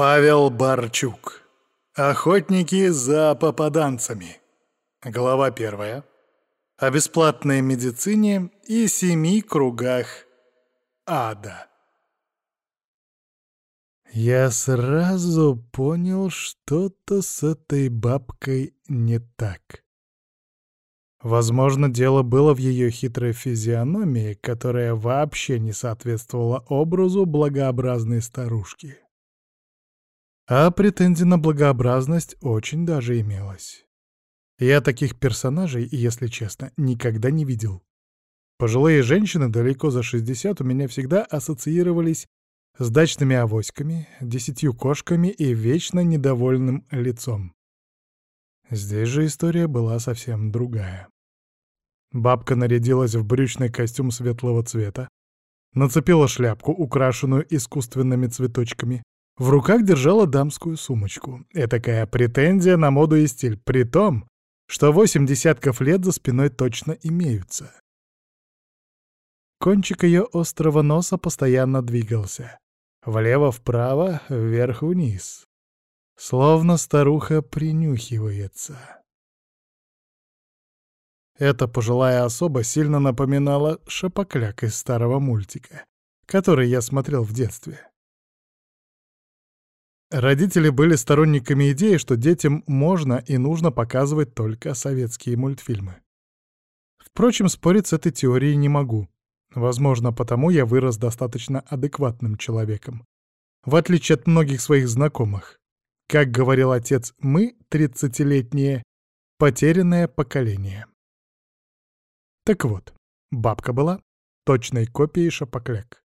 Павел Барчук. Охотники за попаданцами. Глава первая. О бесплатной медицине и семи кругах ада. Я сразу понял, что-то с этой бабкой не так. Возможно, дело было в ее хитрой физиономии, которая вообще не соответствовала образу благообразной старушки. А претензий на благообразность очень даже имелась. Я таких персонажей, если честно, никогда не видел. Пожилые женщины далеко за 60 у меня всегда ассоциировались с дачными авоськами, десятью кошками и вечно недовольным лицом. Здесь же история была совсем другая. Бабка нарядилась в брючный костюм светлого цвета, нацепила шляпку, украшенную искусственными цветочками, в руках держала дамскую сумочку. Этакая претензия на моду и стиль, при том, что восемь десятков лет за спиной точно имеются. Кончик ее острого носа постоянно двигался. Влево-вправо, вверх-вниз. Словно старуха принюхивается. Эта пожилая особа сильно напоминала шапокляк из старого мультика, который я смотрел в детстве. Родители были сторонниками идеи, что детям можно и нужно показывать только советские мультфильмы. Впрочем, спорить с этой теорией не могу. Возможно, потому я вырос достаточно адекватным человеком. В отличие от многих своих знакомых. Как говорил отец, мы, тридцатилетние, потерянное поколение. Так вот, бабка была точной копией шапокляк.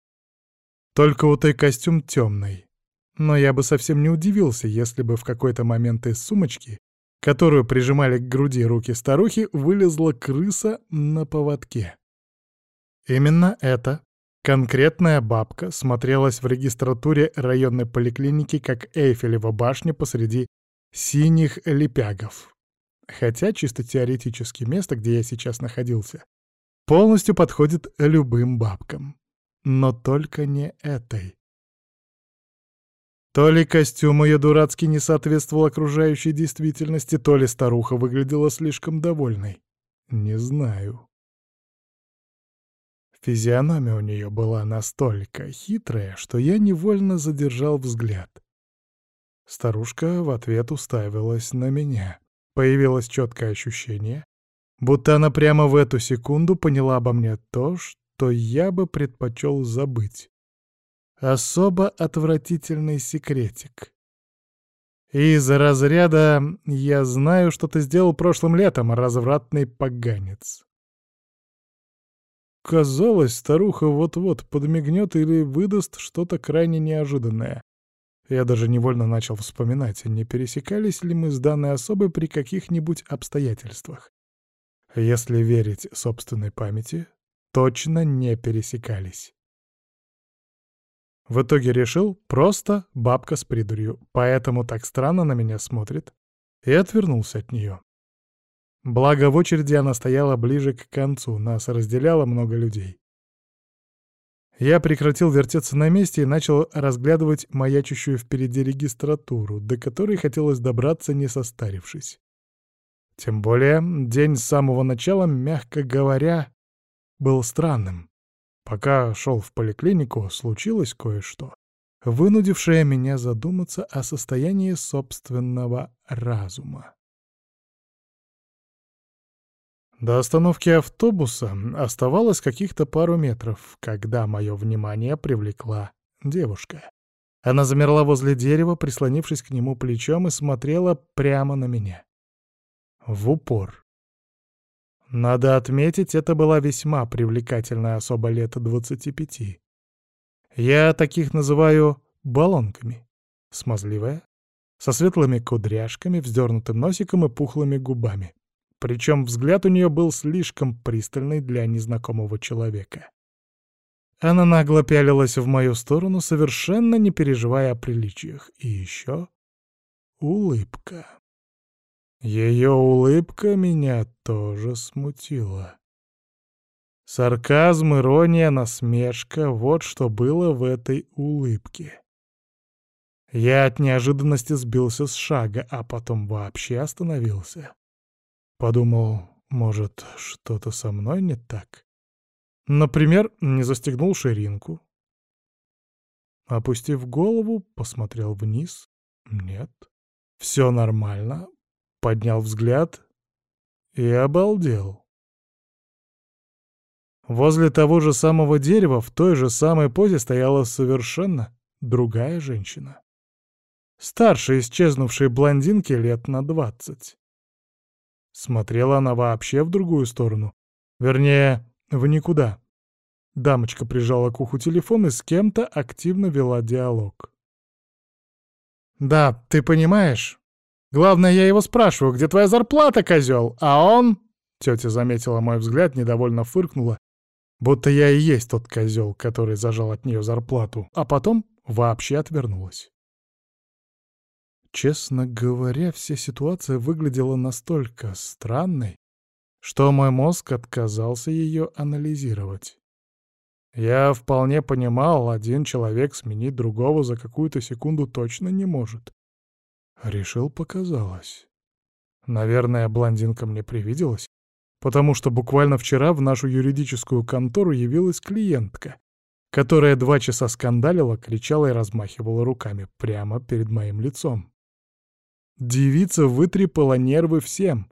Только у той костюм темный, но я бы совсем не удивился, если бы в какой-то момент из сумочки, которую прижимали к груди руки старухи, вылезла крыса на поводке. Именно это конкретная бабка смотрелась в регистратуре районной поликлиники как Эйфелева башня посреди синих лепягов. Хотя чисто теоретически место, где я сейчас находился, полностью подходит любым бабкам. Но только не этой. То ли костюм ее дурацкий не соответствовал окружающей действительности, то ли старуха выглядела слишком довольной. Не знаю. Физиономия у нее была настолько хитрая, что я невольно задержал взгляд. Старушка в ответ уставилась на меня. Появилось четкое ощущение, будто она прямо в эту секунду поняла обо мне то, что я бы предпочел забыть. Особо отвратительный секретик. Из разряда «я знаю, что ты сделал прошлым летом, развратный поганец». Казалось, старуха вот-вот подмигнет или выдаст что-то крайне неожиданное. Я даже невольно начал вспоминать, не пересекались ли мы с данной особой при каких-нибудь обстоятельствах. Если верить собственной памяти, точно не пересекались. В итоге решил просто бабка с придурью, поэтому так странно на меня смотрит, и отвернулся от нее. Благо, в очереди она стояла ближе к концу, нас разделяло много людей. Я прекратил вертеться на месте и начал разглядывать маячущую впереди регистратуру, до которой хотелось добраться, не состарившись. Тем более, день с самого начала, мягко говоря, был странным. Пока шел в поликлинику, случилось кое-что, вынудившее меня задуматься о состоянии собственного разума. До остановки автобуса оставалось каких-то пару метров, когда мое внимание привлекла девушка. Она замерла возле дерева, прислонившись к нему плечом и смотрела прямо на меня. В упор. Надо отметить, это была весьма привлекательная особа лет 25. Я таких называю баллонками. Смазливая, со светлыми кудряшками, вздернутым носиком и пухлыми губами. Причем взгляд у нее был слишком пристальный для незнакомого человека. Она нагло пялилась в мою сторону, совершенно не переживая о приличиях. И еще улыбка. Ее улыбка меня тоже смутила. Сарказм, ирония, насмешка — вот что было в этой улыбке. Я от неожиданности сбился с шага, а потом вообще остановился. Подумал, может, что-то со мной не так? Например, не застегнул ширинку. Опустив голову, посмотрел вниз. Нет. Все нормально. Поднял взгляд и обалдел. Возле того же самого дерева в той же самой позе стояла совершенно другая женщина старше исчезнувшей блондинки лет на двадцать. Смотрела она вообще в другую сторону. Вернее, в никуда. Дамочка прижала к уху телефон и с кем-то активно вела диалог. «Да, ты понимаешь? Главное, я его спрашиваю, где твоя зарплата, козел? А он...» Тетя заметила мой взгляд, недовольно фыркнула, будто я и есть тот козел, который зажал от нее зарплату, а потом вообще отвернулась. Честно говоря, вся ситуация выглядела настолько странной, что мой мозг отказался ее анализировать. Я вполне понимал, один человек сменить другого за какую-то секунду точно не может. Решил, показалось. Наверное, блондинка мне привиделась, потому что буквально вчера в нашу юридическую контору явилась клиентка, которая два часа скандалила, кричала и размахивала руками прямо перед моим лицом. Девица вытрепала нервы всем,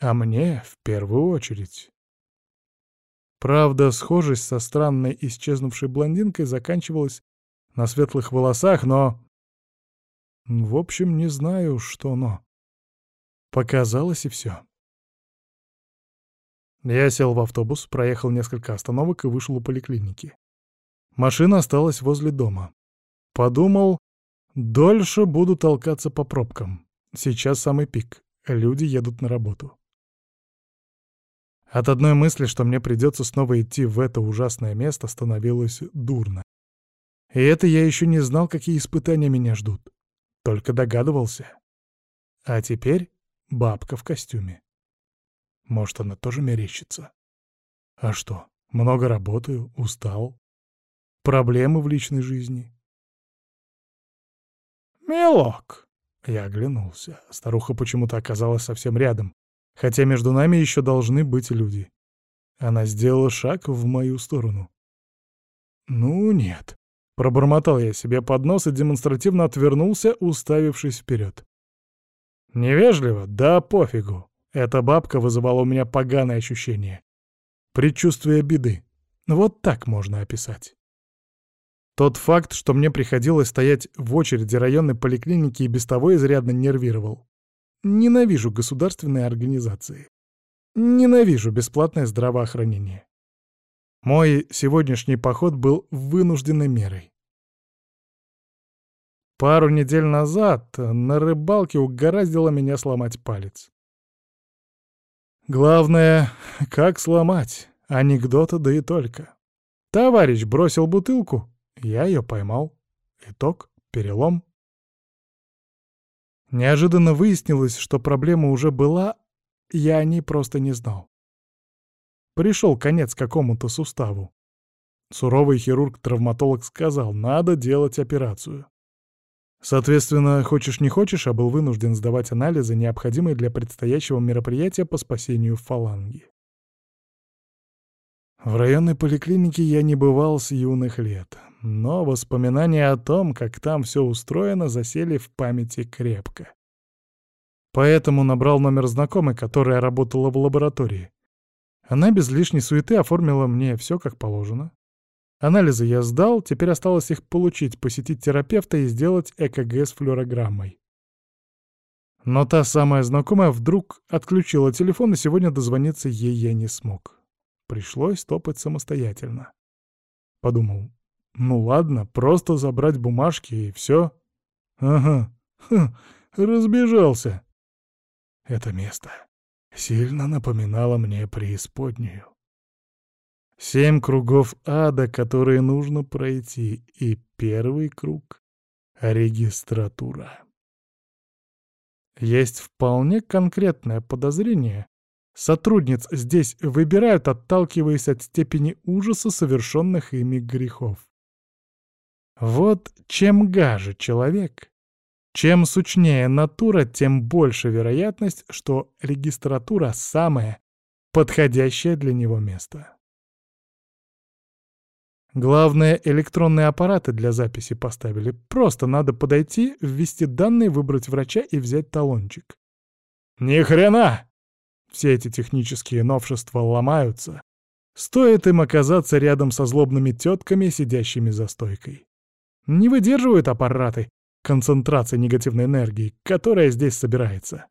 а мне в первую очередь. Правда, схожесть со странной исчезнувшей блондинкой заканчивалась на светлых волосах, но... В общем, не знаю, что но. Показалось и все. Я сел в автобус, проехал несколько остановок и вышел у поликлиники. Машина осталась возле дома. Подумал, Дольше буду толкаться по пробкам. Сейчас самый пик. Люди едут на работу. От одной мысли, что мне придется снова идти в это ужасное место, становилось дурно. И это я еще не знал, какие испытания меня ждут. Только догадывался. А теперь бабка в костюме. Может, она тоже мерещится. А что, много работаю, устал. Проблемы в личной жизни. «Милок!» Я оглянулся. Старуха почему-то оказалась совсем рядом, хотя между нами еще должны быть люди. Она сделала шаг в мою сторону. «Ну нет». Пробормотал я себе под нос и демонстративно отвернулся, уставившись вперед. Невежливо? Да пофигу. Эта бабка вызывала у меня поганое ощущение. Предчувствие беды. Вот так можно описать. Тот факт, что мне приходилось стоять в очереди районной поликлиники и без того изрядно нервировал. Ненавижу государственные организации. Ненавижу бесплатное здравоохранение. Мой сегодняшний поход был вынужденной мерой. Пару недель назад на рыбалке угораздило меня сломать палец. Главное, как сломать, анекдота да и только. Товарищ бросил бутылку, я ее поймал. Итог — перелом. Неожиданно выяснилось, что проблема уже была, я о ней просто не знал. Пришел конец какому-то суставу. Суровый хирург-травматолог сказал, надо делать операцию. Соответственно, хочешь не хочешь, а был вынужден сдавать анализы, необходимые для предстоящего мероприятия по спасению фаланги. В районной поликлинике я не бывал с юных лет, но воспоминания о том, как там все устроено, засели в памяти крепко. Поэтому набрал номер знакомой, которая работала в лаборатории. Она без лишней суеты оформила мне все как положено. Анализы я сдал, теперь осталось их получить, посетить терапевта и сделать ЭКГ с флюорограммой. Но та самая знакомая вдруг отключила телефон, и сегодня дозвониться ей я не смог. Пришлось топать самостоятельно. Подумал, ну ладно, просто забрать бумажки и все. Ага, хм, разбежался. Это место сильно напоминало мне преисподнюю. Семь кругов ада, которые нужно пройти, и первый круг — регистратура. Есть вполне конкретное подозрение, Сотрудниц здесь выбирают, отталкиваясь от степени ужаса совершенных ими грехов. Вот чем гаже человек, чем сучнее натура, тем больше вероятность, что регистратура — самое подходящее для него место. Главное, электронные аппараты для записи поставили. Просто надо подойти, ввести данные, выбрать врача и взять талончик. Ни хрена! Все эти технические новшества ломаются. Стоит им оказаться рядом со злобными тетками, сидящими за стойкой. Не выдерживают аппараты концентрации негативной энергии, которая здесь собирается.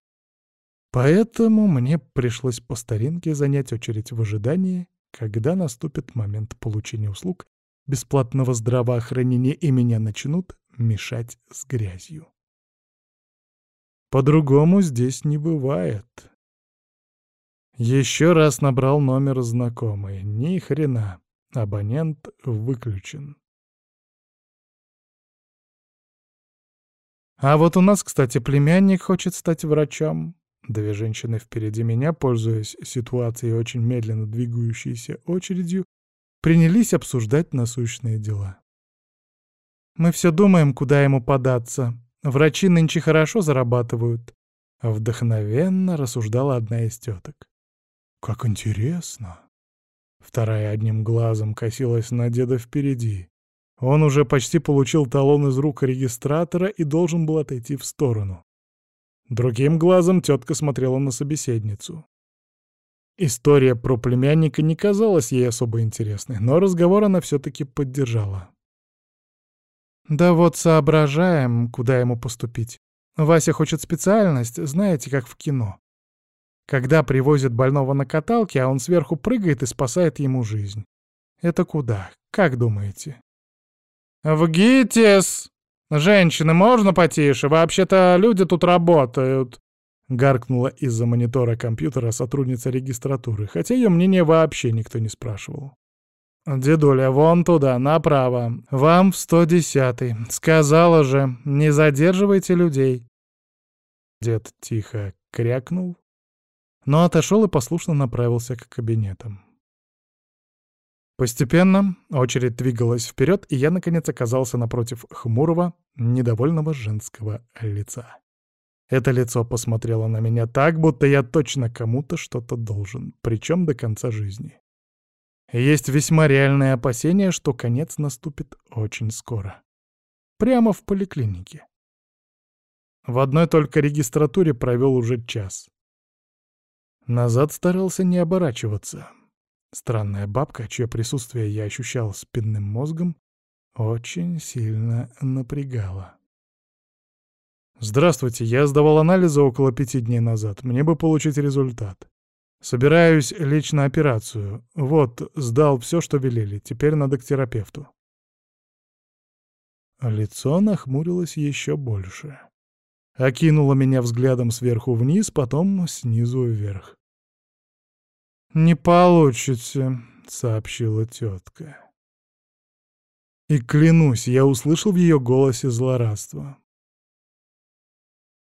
Поэтому мне пришлось по старинке занять очередь в ожидании, когда наступит момент получения услуг бесплатного здравоохранения и меня начнут мешать с грязью. По-другому здесь не бывает. Еще раз набрал номер знакомый. Ни хрена. Абонент выключен. А вот у нас, кстати, племянник хочет стать врачом. Две женщины впереди меня, пользуясь ситуацией очень медленно двигающейся очередью, принялись обсуждать насущные дела. «Мы все думаем, куда ему податься. Врачи нынче хорошо зарабатывают», — вдохновенно рассуждала одна из теток. «Как интересно!» Вторая одним глазом косилась на деда впереди. Он уже почти получил талон из рук регистратора и должен был отойти в сторону. Другим глазом тетка смотрела на собеседницу. История про племянника не казалась ей особо интересной, но разговор она все-таки поддержала. «Да вот соображаем, куда ему поступить. Вася хочет специальность, знаете, как в кино. Когда привозят больного на каталке, а он сверху прыгает и спасает ему жизнь. Это куда? Как думаете?» «В ГИТИС! Женщины, можно потише? Вообще-то люди тут работают!» Гаркнула из-за монитора компьютера сотрудница регистратуры, хотя ее мнение вообще никто не спрашивал. «Дедуля, вон туда, направо. Вам в 110-й. Сказала же, не задерживайте людей». Дед тихо крякнул, но отошел и послушно направился к кабинетам. Постепенно очередь двигалась вперед, и я, наконец, оказался напротив хмурого, недовольного женского лица. Это лицо посмотрело на меня так, будто я точно кому-то что-то должен, причем до конца жизни. Есть весьма реальное опасение, что конец наступит очень скоро. Прямо в поликлинике. В одной только регистратуре провел уже час. Назад старался не оборачиваться. Странная бабка, чье присутствие я ощущал спинным мозгом, очень сильно напрягала. «Здравствуйте, я сдавал анализы около пяти дней назад. Мне бы получить результат. Собираюсь лечь на операцию. Вот, сдал все, что велели. Теперь надо к терапевту». Лицо нахмурилось еще больше. Окинуло меня взглядом сверху вниз, потом снизу вверх. «Не получите», — сообщила тетка. И клянусь, я услышал в ее голосе злорадство.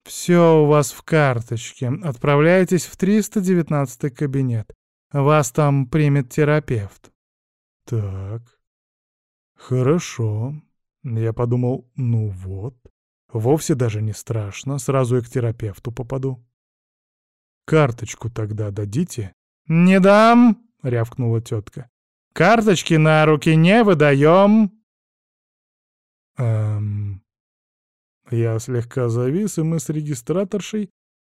«Все у вас в карточке. Отправляйтесь в 319 кабинет. Вас там примет терапевт». «Так, хорошо». Я подумал, ну вот, вовсе даже не страшно, сразу и к терапевту попаду. «Карточку тогда дадите?» «Не дам!» — рявкнула тетка. «Карточки на руки не выдаем!» Эм... Я слегка завис, и мы с регистраторшей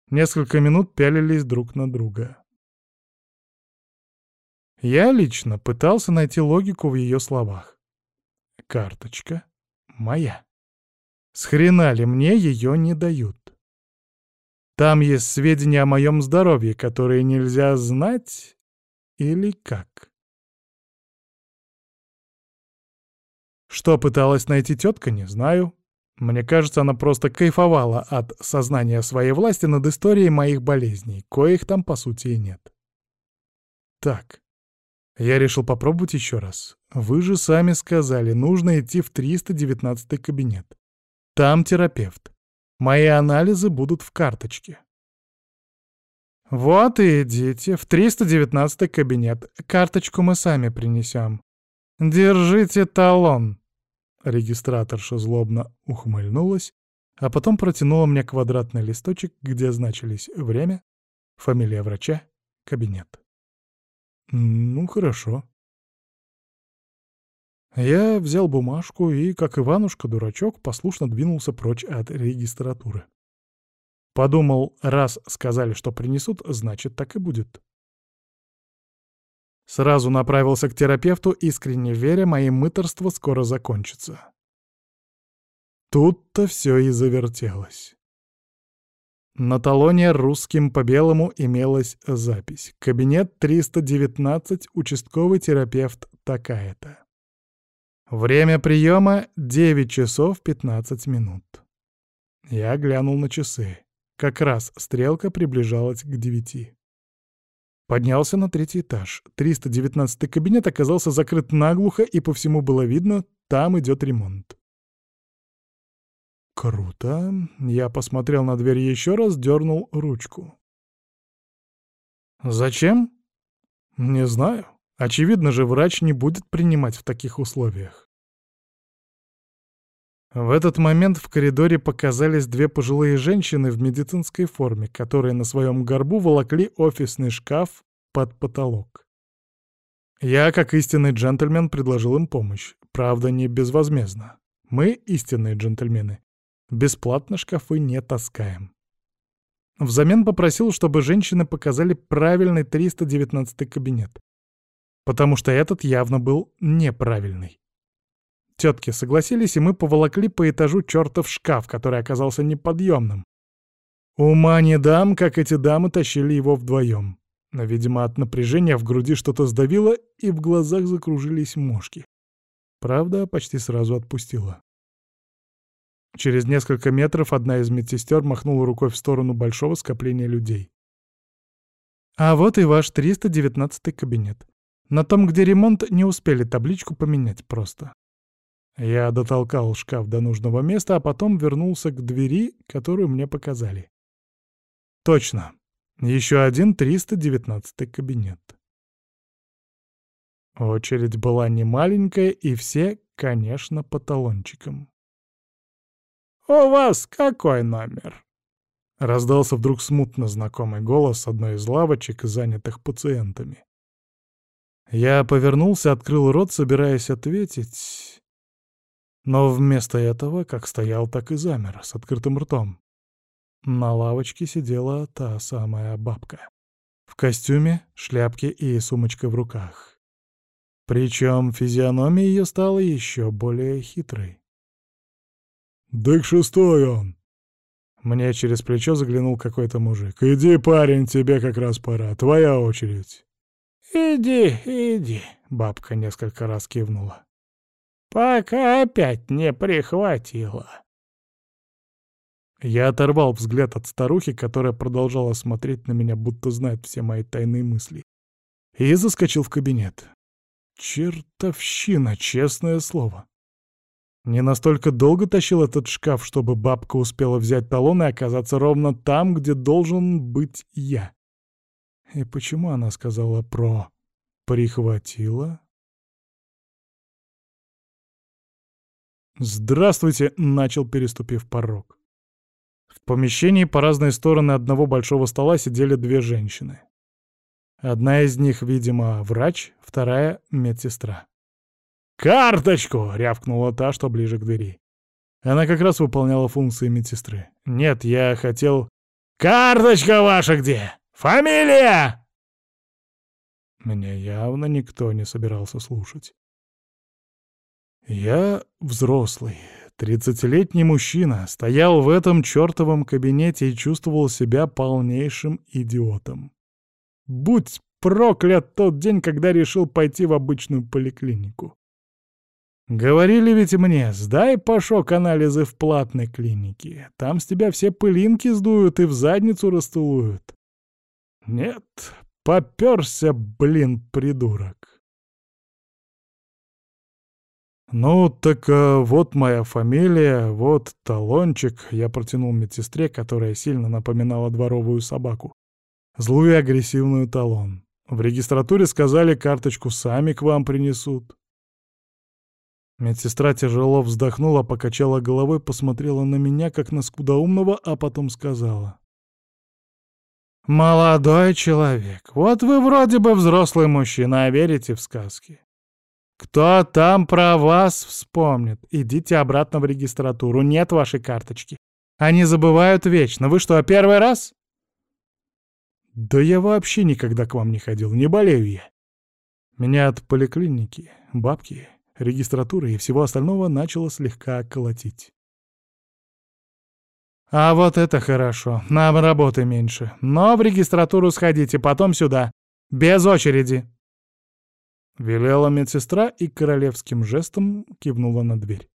несколько минут пялились друг на друга. Я лично пытался найти логику в ее словах. Карточка моя. С хрена ли мне ее не дают? Там есть сведения о моем здоровье, которые нельзя знать или как? Что пыталась найти тетка, не знаю. Мне кажется, она просто кайфовала от сознания своей власти над историей моих болезней, коих там, по сути, и нет. Так, я решил попробовать еще раз. Вы же сами сказали, нужно идти в 319 кабинет. Там терапевт. Мои анализы будут в карточке. Вот и идите в 319 кабинет. Карточку мы сами принесем. Держите талон. Регистраторша злобно ухмыльнулась, а потом протянула мне квадратный листочек, где значились время, фамилия врача, кабинет. Ну, хорошо. Я взял бумажку и, как Иванушка-дурачок, послушно двинулся прочь от регистратуры. Подумал, раз сказали, что принесут, значит, так и будет. Сразу направился к терапевту, искренне веря, мои мыторства скоро закончатся. Тут-то все и завертелось. На талоне русским по белому имелась запись. Кабинет 319, участковый терапевт такая-то. Время приема — 9 часов 15 минут. Я глянул на часы. Как раз стрелка приближалась к девяти. Поднялся на третий этаж. 319 кабинет оказался закрыт наглухо, и по всему было видно, там идет ремонт. Круто. Я посмотрел на дверь еще раз, дернул ручку. Зачем? Не знаю. Очевидно же, врач не будет принимать в таких условиях. В этот момент в коридоре показались две пожилые женщины в медицинской форме, которые на своем горбу волокли офисный шкаф под потолок. Я, как истинный джентльмен, предложил им помощь. Правда, не безвозмездно. Мы, истинные джентльмены, бесплатно шкафы не таскаем. Взамен попросил, чтобы женщины показали правильный 319 кабинет потому что этот явно был неправильный. Тетки согласились, и мы поволокли по этажу чертов шкаф, который оказался неподъемным. Ума не дам, как эти дамы тащили его вдвоем. Но, видимо, от напряжения в груди что-то сдавило, и в глазах закружились мошки. Правда, почти сразу отпустила. Через несколько метров одна из медсестер махнула рукой в сторону большого скопления людей. «А вот и ваш 319 кабинет. На том, где ремонт, не успели табличку поменять просто. Я дотолкал шкаф до нужного места, а потом вернулся к двери, которую мне показали. Точно. Еще один 319 кабинет. Очередь была не маленькая, и все, конечно, по талончикам. «У вас какой номер?» Раздался вдруг смутно знакомый голос одной из лавочек, занятых пациентами. Я повернулся, открыл рот, собираясь ответить. Но вместо этого, как стоял, так и замер, с открытым ртом. На лавочке сидела та самая бабка. В костюме, шляпке и сумочка в руках. Причем физиономия ее стала еще более хитрой. «Да к шестой он!» Мне через плечо заглянул какой-то мужик. «Иди, парень, тебе как раз пора. Твоя очередь». «Иди, иди», — бабка несколько раз кивнула. «Пока опять не прихватило». Я оторвал взгляд от старухи, которая продолжала смотреть на меня, будто знает все мои тайные мысли, и заскочил в кабинет. Чертовщина, честное слово. Не настолько долго тащил этот шкаф, чтобы бабка успела взять талон и оказаться ровно там, где должен быть я. И почему она сказала про «прихватила»? «Здравствуйте!» — начал, переступив порог. В помещении по разные стороны одного большого стола сидели две женщины. Одна из них, видимо, врач, вторая — медсестра. «Карточку!» — рявкнула та, что ближе к двери. Она как раз выполняла функции медсестры. «Нет, я хотел...» «Карточка ваша где?» «Фамилия!» Меня явно никто не собирался слушать. Я взрослый, тридцатилетний мужчина, стоял в этом чертовом кабинете и чувствовал себя полнейшим идиотом. Будь проклят тот день, когда решил пойти в обычную поликлинику. Говорили ведь мне, сдай пошок анализы в платной клинике. Там с тебя все пылинки сдуют и в задницу растулуют. Нет, попёрся, блин, придурок. «Ну, так а, вот моя фамилия, вот талончик», — я протянул медсестре, которая сильно напоминала дворовую собаку. Злую и агрессивную талон. В регистратуре сказали, карточку сами к вам принесут. Медсестра тяжело вздохнула, покачала головой, посмотрела на меня, как на скудоумного, а потом сказала. «Молодой человек, вот вы вроде бы взрослый мужчина, а верите в сказки. Кто там про вас вспомнит? Идите обратно в регистратуру, нет вашей карточки. Они забывают вечно. Вы что, первый раз?» «Да я вообще никогда к вам не ходил, не болею я. Меня от поликлиники, бабки, регистратуры и всего остального начало слегка колотить. «А вот это хорошо. Нам работы меньше. Но в регистратуру сходите, потом сюда. Без очереди!» Велела медсестра и королевским жестом кивнула на дверь.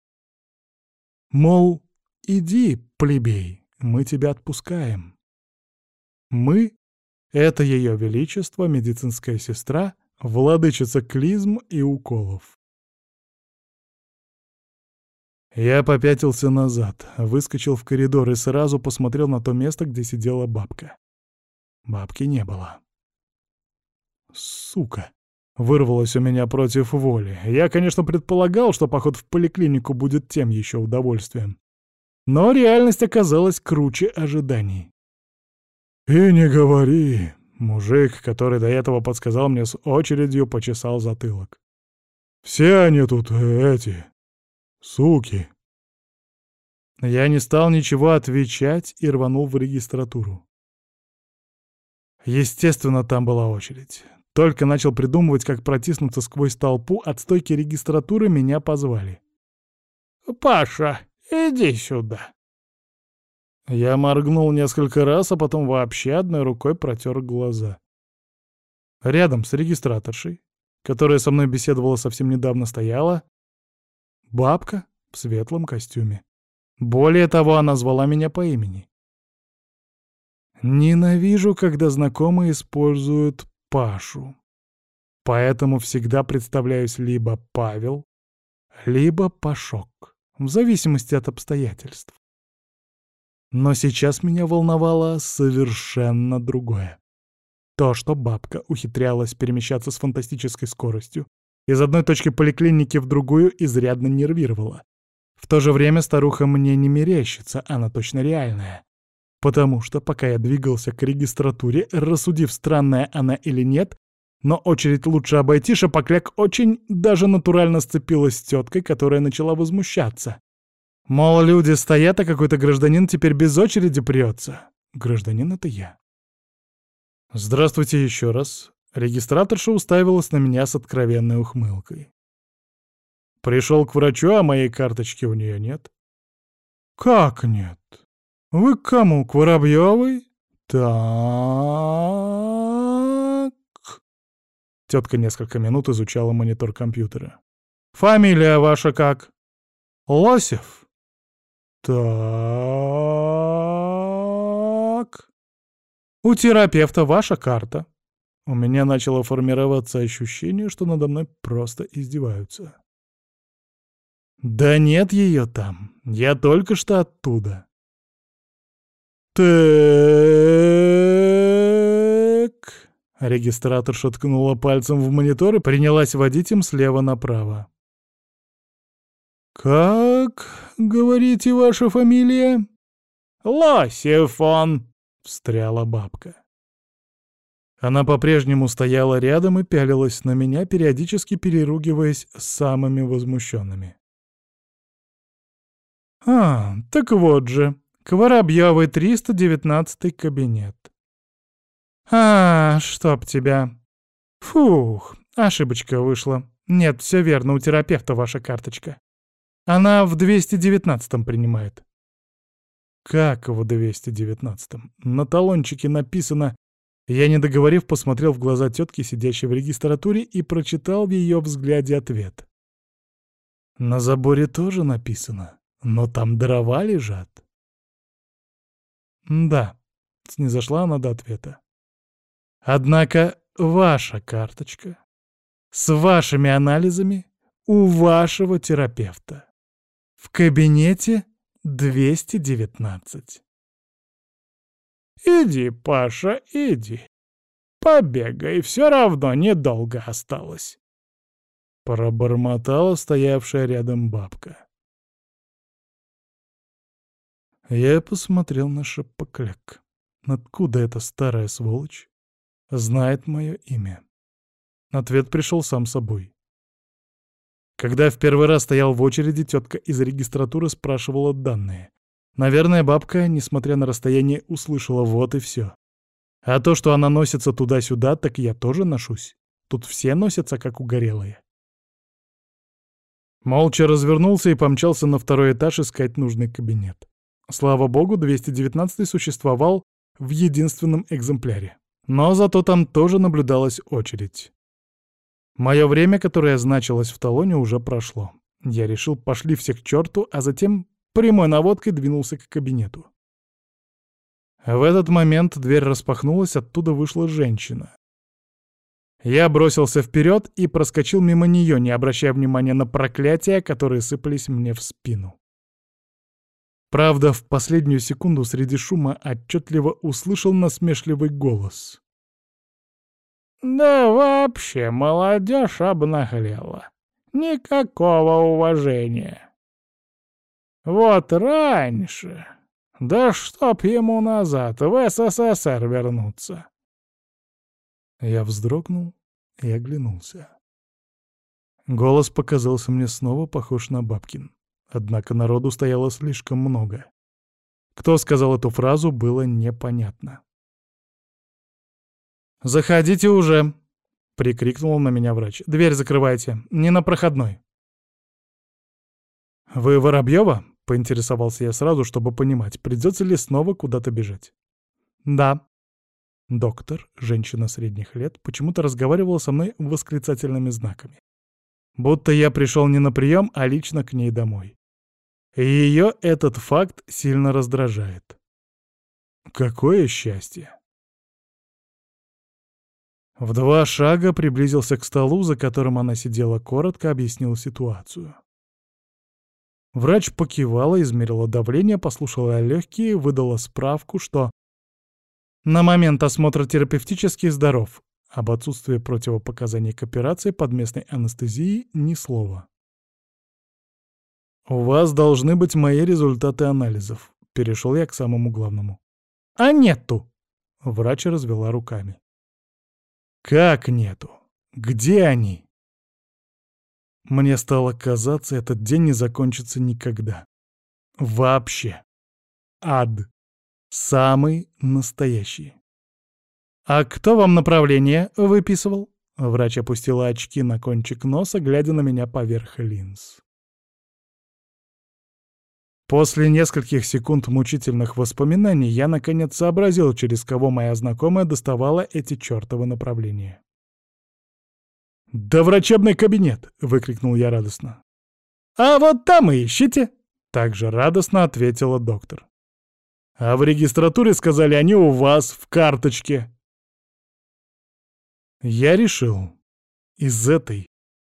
Мол, иди, плебей, мы тебя отпускаем. Мы — это ее величество, медицинская сестра, владычица клизм и уколов. Я попятился назад, выскочил в коридор и сразу посмотрел на то место, где сидела бабка. Бабки не было. Сука. Вырвалось у меня против воли. Я, конечно, предполагал, что поход в поликлинику будет тем еще удовольствием. Но реальность оказалась круче ожиданий. «И не говори!» Мужик, который до этого подсказал мне с очередью, почесал затылок. «Все они тут эти, Суки!» Я не стал ничего отвечать и рванул в регистратуру. Естественно, там была очередь. Только начал придумывать, как протиснуться сквозь толпу, от стойки регистратуры меня позвали. «Паша, иди сюда!» Я моргнул несколько раз, а потом вообще одной рукой протер глаза. Рядом с регистраторшей, которая со мной беседовала совсем недавно, стояла Бабка в светлом костюме. Более того, она звала меня по имени. Ненавижу, когда знакомые используют Пашу. Поэтому всегда представляюсь либо Павел, либо Пашок, в зависимости от обстоятельств. Но сейчас меня волновало совершенно другое. То, что бабка ухитрялась перемещаться с фантастической скоростью, из одной точки поликлиники в другую изрядно нервировала. В то же время старуха мне не мерещится, она точно реальная. Потому что, пока я двигался к регистратуре, рассудив, странная она или нет, но очередь лучше обойти, Шапокляк очень даже натурально сцепилась с теткой, которая начала возмущаться. Мол, люди стоят, а какой-то гражданин теперь без очереди прется. Гражданин — это я. «Здравствуйте еще раз. Регистраторша уставилась на меня с откровенной ухмылкой. Пришел к врачу, а моей карточки у нее нет. Как нет? Вы к кому? К Воробьевой? Так. Тетка несколько минут изучала монитор компьютера. Фамилия ваша как? Лосев? Так. У терапевта ваша карта. У меня начало формироваться ощущение, что надо мной просто издеваются. Да нет ее там. Я только что оттуда. Так. Регистратор шоткнула пальцем в монитор и принялась водить им слева направо. «Как, говорите, ваша фамилия?» «Лосев он!» — встряла бабка. Она по-прежнему стояла рядом и пялилась на меня, периодически переругиваясь с самыми возмущенными. «А, так вот же, к Воробьевой 319 кабинет». «А, чтоб тебя...» «Фух, ошибочка вышла. Нет, все верно, у терапевта ваша карточка. Она в 219-м принимает». «Как в 219-м? На талончике написано я, не договорив, посмотрел в глаза тетки, сидящей в регистратуре, и прочитал в ее взгляде ответ. На заборе тоже написано, но там дрова лежат. Да, снизошла она до ответа. Однако ваша карточка с вашими анализами у вашего терапевта в кабинете 219. «Иди, Паша, иди. Побегай, все равно недолго осталось». Пробормотала стоявшая рядом бабка. Я посмотрел на шапокляк. Откуда эта старая сволочь знает мое имя? Ответ пришел сам собой. Когда в первый раз стоял в очереди, тетка из регистратуры спрашивала данные. Наверное, бабка, несмотря на расстояние, услышала вот и все. А то, что она носится туда-сюда, так я тоже ношусь. Тут все носятся, как угорелые. Молча развернулся и помчался на второй этаж искать нужный кабинет. Слава богу, 219 существовал в единственном экземпляре. Но зато там тоже наблюдалась очередь. Мое время, которое значилось в талоне, уже прошло. Я решил, пошли все к черту, а затем прямой наводкой двинулся к кабинету. В этот момент дверь распахнулась, оттуда вышла женщина. Я бросился вперед и проскочил мимо нее, не обращая внимания на проклятия, которые сыпались мне в спину. Правда, в последнюю секунду среди шума отчетливо услышал насмешливый голос. «Да вообще молодежь обнаглела. Никакого уважения. Вот раньше, да чтоб ему назад, в СССР вернуться. Я вздрогнул и оглянулся. Голос показался мне снова похож на бабкин. Однако народу стояло слишком много. Кто сказал эту фразу, было непонятно. «Заходите уже!» — прикрикнул на меня врач. «Дверь закрывайте, не на проходной». «Вы Воробьева?» — поинтересовался я сразу, чтобы понимать, придется ли снова куда-то бежать. «Да», Доктор, женщина средних лет, почему-то разговаривала со мной восклицательными знаками. Будто я пришел не на прием, а лично к ней домой. И ее этот факт сильно раздражает. Какое счастье! В два шага приблизился к столу, за которым она сидела, коротко объяснил ситуацию. Врач покивала, измерила давление, послушала легкие, выдала справку, что на момент осмотра терапевтически здоров. Об отсутствии противопоказаний к операции под местной анестезией ни слова. «У вас должны быть мои результаты анализов», — перешел я к самому главному. «А нету!» — врач развела руками. «Как нету? Где они?» Мне стало казаться, этот день не закончится никогда. Вообще. Ад. Самый настоящий. «А кто вам направление выписывал?» Врач опустила очки на кончик носа, глядя на меня поверх линз. После нескольких секунд мучительных воспоминаний я наконец сообразил, через кого моя знакомая доставала эти чертовы направления. «Да врачебный кабинет!» — выкрикнул я радостно. «А вот там и ищите!» — также радостно ответила доктор. А в регистратуре сказали, они у вас в карточке. Я решил, из этой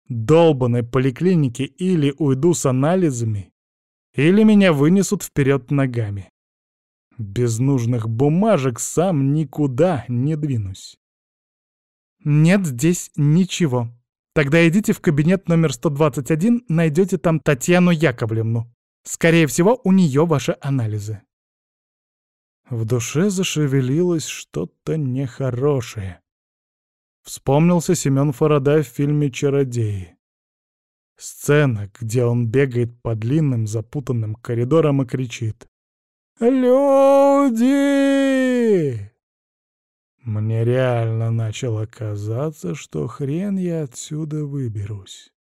долбанной поликлиники или уйду с анализами, или меня вынесут вперед ногами. Без нужных бумажек сам никуда не двинусь. Нет здесь ничего. Тогда идите в кабинет номер 121, найдете там Татьяну Яковлевну. Скорее всего, у нее ваши анализы. В душе зашевелилось что-то нехорошее. Вспомнился Семен Фарадай в фильме «Чародеи». Сцена, где он бегает по длинным запутанным коридорам и кричит «Люди!» Мне реально начало казаться, что хрен я отсюда выберусь.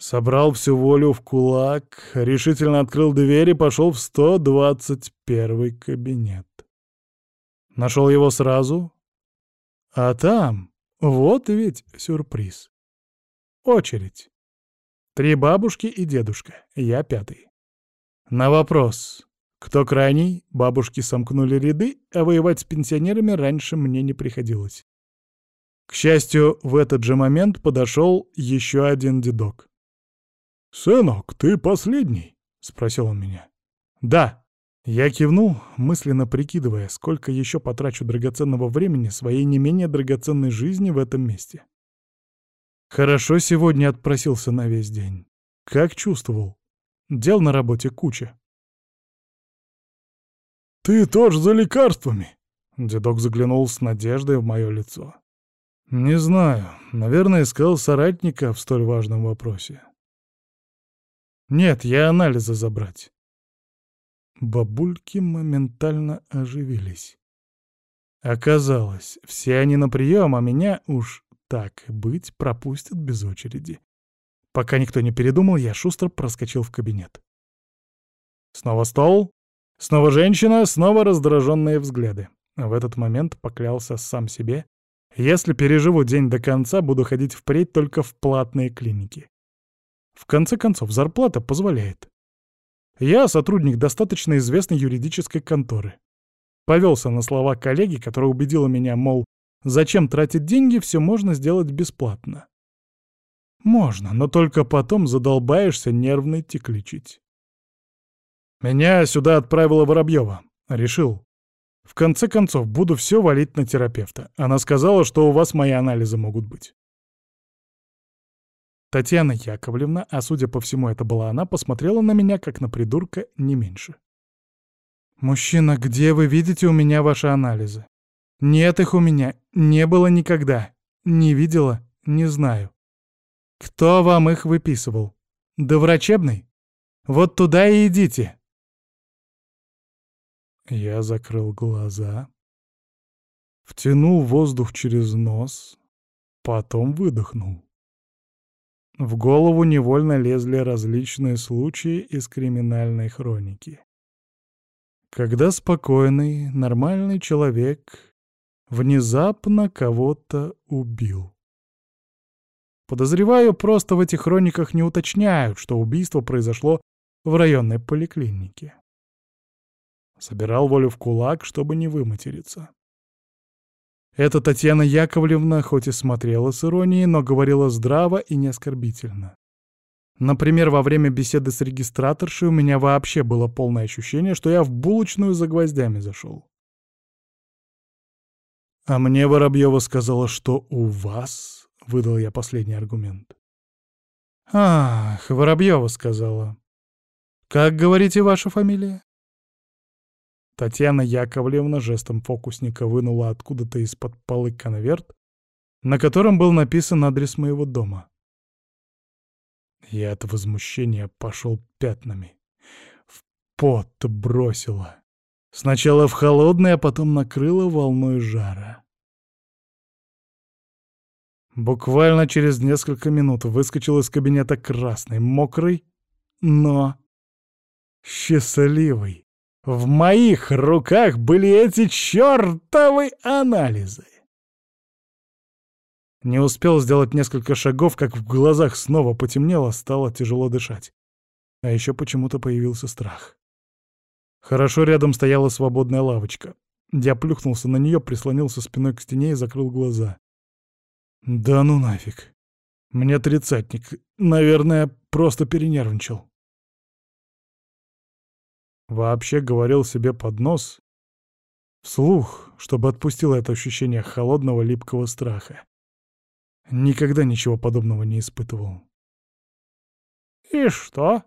Собрал всю волю в кулак, решительно открыл дверь и пошел в 121 кабинет. Нашел его сразу, а там, вот ведь сюрприз. Очередь. Три бабушки и дедушка, я пятый. На вопрос, кто крайний, бабушки сомкнули ряды, а воевать с пенсионерами раньше мне не приходилось. К счастью, в этот же момент подошел еще один дедок. «Сынок, ты последний?» — спросил он меня. «Да». Я кивнул, мысленно прикидывая, сколько еще потрачу драгоценного времени своей не менее драгоценной жизни в этом месте. Хорошо сегодня отпросился на весь день. Как чувствовал. Дел на работе куча. «Ты тоже за лекарствами?» Дедок заглянул с надеждой в мое лицо. «Не знаю. Наверное, искал соратника в столь важном вопросе. Нет, я анализы забрать». Бабульки моментально оживились. Оказалось, все они на прием, а меня уж так быть пропустят без очереди. Пока никто не передумал, я шустро проскочил в кабинет. Снова стол, снова женщина, снова раздраженные взгляды. В этот момент поклялся сам себе. Если переживу день до конца, буду ходить впредь только в платные клиники. В конце концов, зарплата позволяет. Я сотрудник достаточно известной юридической конторы. Повелся на слова коллеги, которая убедила меня, мол, зачем тратить деньги, все можно сделать бесплатно. Можно, но только потом задолбаешься нервно текличить. Меня сюда отправила Воробьева. Решил. В конце концов, буду все валить на терапевта. Она сказала, что у вас мои анализы могут быть. Татьяна Яковлевна, а судя по всему это была она, посмотрела на меня, как на придурка, не меньше. «Мужчина, где вы видите у меня ваши анализы?» «Нет их у меня, не было никогда. Не видела, не знаю. Кто вам их выписывал? Да врачебный? Вот туда и идите. Я закрыл глаза, втянул воздух через нос, потом выдохнул. В голову невольно лезли различные случаи из криминальной хроники. Когда спокойный, нормальный человек внезапно кого-то убил. Подозреваю, просто в этих хрониках не уточняют, что убийство произошло в районной поликлинике. Собирал волю в кулак, чтобы не выматериться. Эта Татьяна Яковлевна хоть и смотрела с иронией, но говорила здраво и не оскорбительно. Например, во время беседы с регистраторшей у меня вообще было полное ощущение, что я в булочную за гвоздями зашел. А мне Воробьева сказала, что у вас — выдал я последний аргумент. «Ах, Воробьева сказала. Как, говорите, ваша фамилия?» Татьяна Яковлевна жестом фокусника вынула откуда-то из-под полы конверт, на котором был написан адрес моего дома. Я от возмущения пошел пятнами. В пот бросила. Сначала в холодный, а потом накрыла волной жара. Буквально через несколько минут выскочил из кабинета красный, мокрый, но счастливый. В моих руках были эти чертовы анализы. Не успел сделать несколько шагов, как в глазах снова потемнело, стало тяжело дышать. А еще почему-то появился страх. Хорошо рядом стояла свободная лавочка. Я плюхнулся на нее, прислонился спиной к стене и закрыл глаза. Да ну нафиг. Мне тридцатник. Наверное, просто перенервничал. Вообще говорил себе под нос, вслух, чтобы отпустило это ощущение холодного липкого страха. Никогда ничего подобного не испытывал. «И что?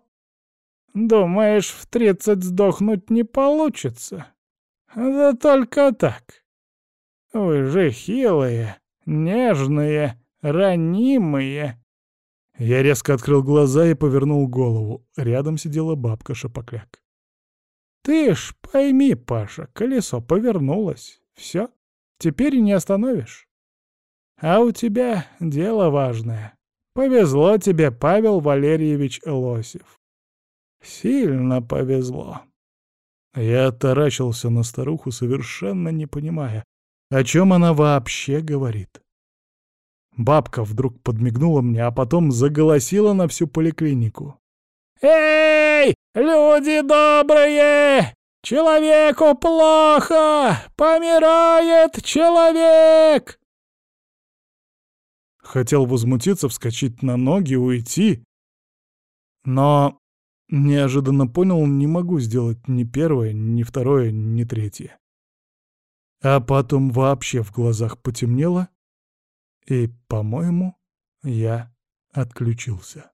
Думаешь, в тридцать сдохнуть не получится? Да только так. Вы же хилые нежные, ранимые. Я резко открыл глаза и повернул голову. Рядом сидела бабка Шапокляк. «Ты ж пойми, Паша, колесо повернулось. Все, теперь не остановишь. А у тебя дело важное. Повезло тебе, Павел Валерьевич Лосев. Сильно повезло». Я таращился на старуху, совершенно не понимая, о чем она вообще говорит? Бабка вдруг подмигнула мне, а потом заголосила на всю поликлинику. «Эй, люди добрые! Человеку плохо! Помирает человек!» Хотел возмутиться, вскочить на ноги, уйти. Но неожиданно понял, не могу сделать ни первое, ни второе, ни третье. А потом вообще в глазах потемнело, и, по-моему, Я отключился.